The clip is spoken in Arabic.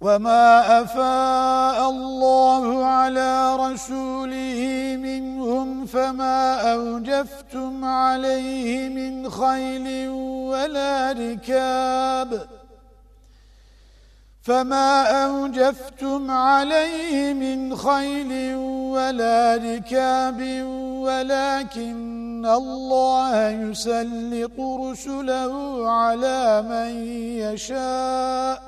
وما أفاء الله على رسوله منهم فما أوجفتم عليه من خيل ولا ركاب فما أوجفتم عليه من خيل ولا ركاب ولكن الله يسلط رسله على من يشاء